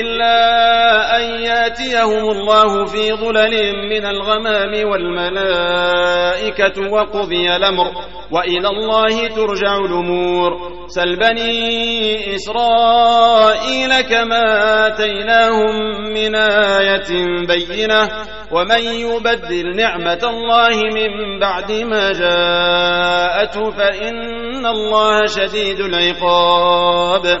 إلا أن يأتيهم الله في ظلل من الغمام والملائكة وقضي الأمر وإلى الله ترجع الأمور. سل بني إسرائيل كما آتيناهم من آية بينة. ومن يبدل نعمة الله من بعد ما جاءته فإن الله شديد العقاب.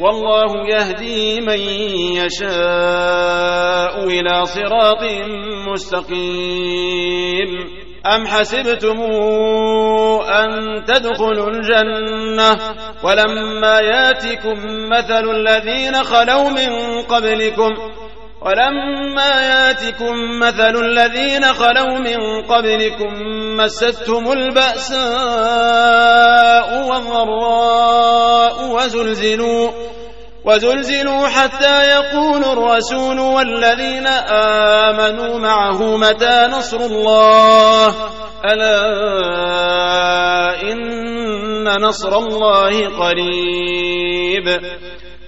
والله يهدي من يشاء إلى صراط مستقيم. أم حسبتم أن تدخلوا الجنة ولما يأتكم مثل الذين خلوا من قبلكم ولما ياتكم مثل الذين خلوا من قبلكم مستهم البأساء والضراء وزلزلوا وزلزلوا حتى يقول الرسول والذين آمنوا معه متى نصر الله؟ ألا إن نصر الله قريب.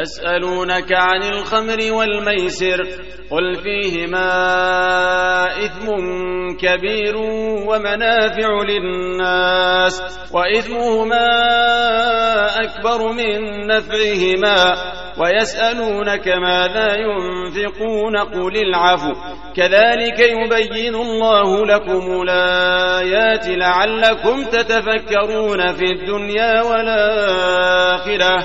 يسألونك عن الخمر والميسر قل فيهما إثم كبير ومنافع للناس وإثمهما أكبر من نفعهما ويسألونك ماذا ينفقون قل العفو كذلك يبين الله لكم الآيات لعلكم تتفكرون في الدنيا والآخرة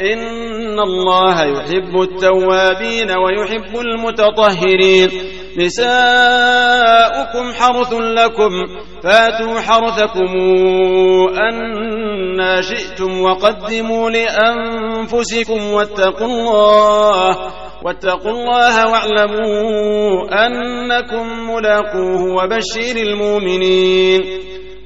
إن الله يحب التوابين ويحب المتطهرين. نساؤكم حرث لكم فاتوا حرثكم أنا شئتم وقدموا لأنفسكم واتقوا الله واتقوا الله واعلموا أنكم ملاقوه وبشر المؤمنين.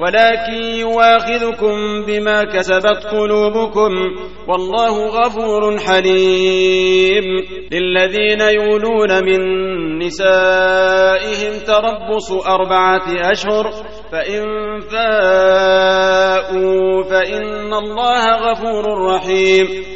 ولكن يواخذكم بما كسبت قلوبكم والله غفور حليم للذين يولون من نسائهم تربص أربعة أشهر فإن فاءوا فإن الله غفور رحيم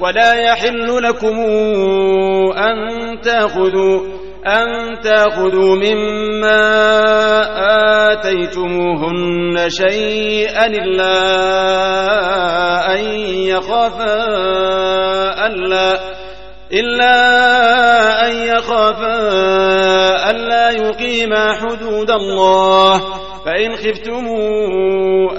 ولا يحل لكم أن تأخذوا أن تأخذوا مما آتيتموهن شيئا إلا أن يخافا ألا إلا أن يخافا ألا يقيما حدود الله فإن خفتموا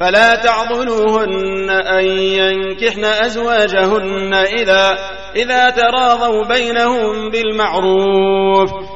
فلا تعضلوهن أن ينكحن أزواجهن إذا إذا تراضوا بينهم بالمعروف.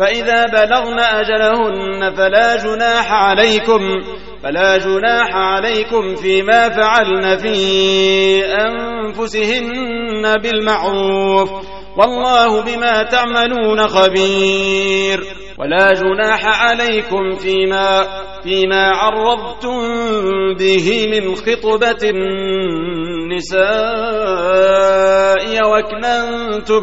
فإذا بلغن أجلهن فلا جناح عليكم فلا جناح عليكم فيما فعلن في أنفسهن بالمعروف والله بما تعملون خبير. ولا جناح عليكم فيما فيما عرضتم به من خطبة النساء وكننتم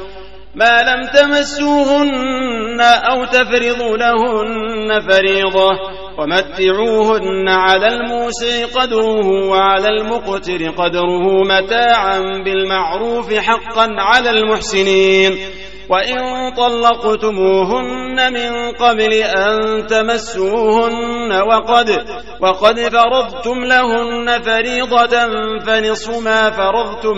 ما لم تمسوهن أو تفرضوا لهن فريضة ومتعوهن على الموسع قدره وعلى المقتر قدره متاعا بالمعروف حقا على المحسنين. وإن طلقتموهن من قبل أن تمسوهن وقد, وقد فرضتم لهن فريضة فنصف ما فرضتم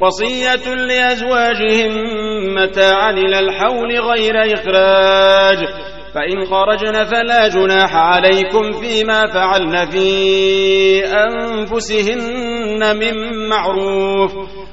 وصية لأزواجهم متاعا إلى الحول غير إخراج. فإن خرجن فلا جناح عليكم فيما فعلن في أنفسهن من معروف.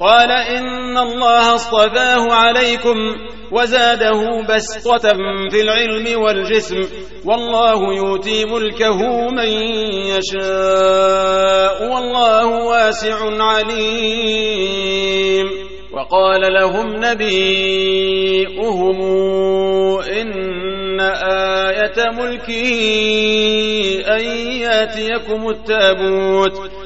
قال إن الله اصطفاه عليكم وزاده بسطة في العلم والجسم والله يؤتي ملكه من يشاء والله واسع عليم. وقال لهم نبيئهم إن آية ملكه أن يأتيكم التابوت.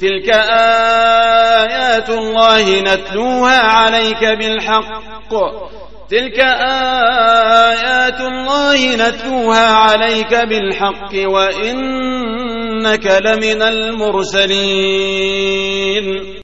تلك آيات الله نتلوها عليك بالحق. تلك آيات الله نتلوها عليك بالحق وإنك لمن المرسلين.